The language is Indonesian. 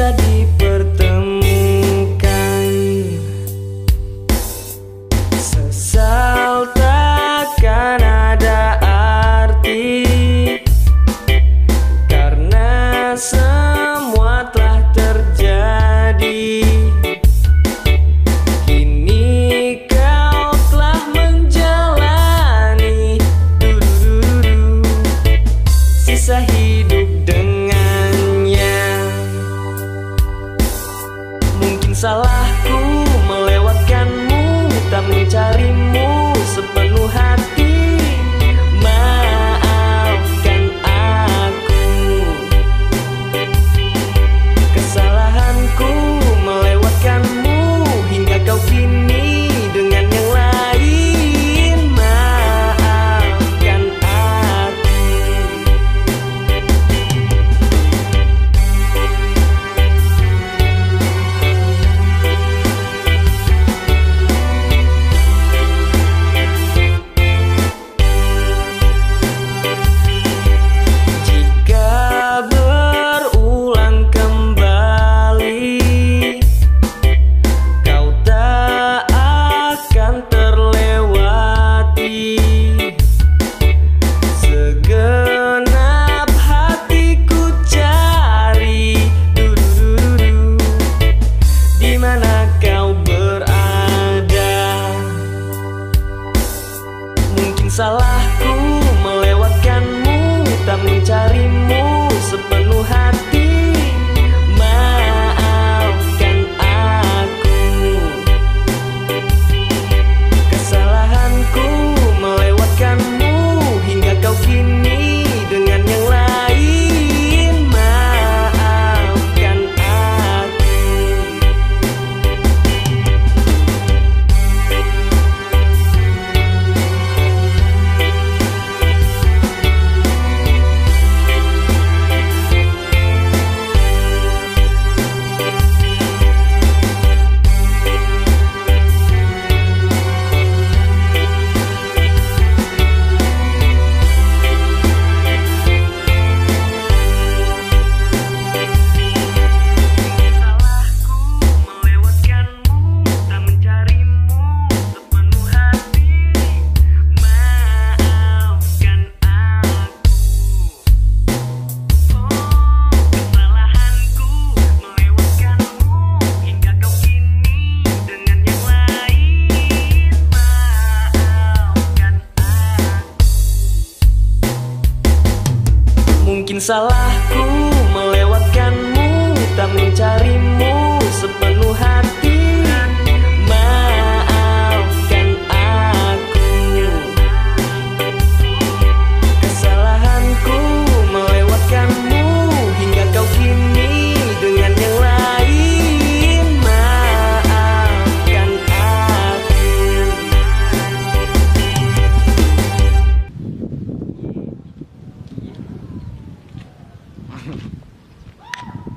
kita dipertemukan. Sesal takkan ada arti. Karena semua telah mencarimu sepenuh hati Mungkin salahku melewatkanmu tak mencari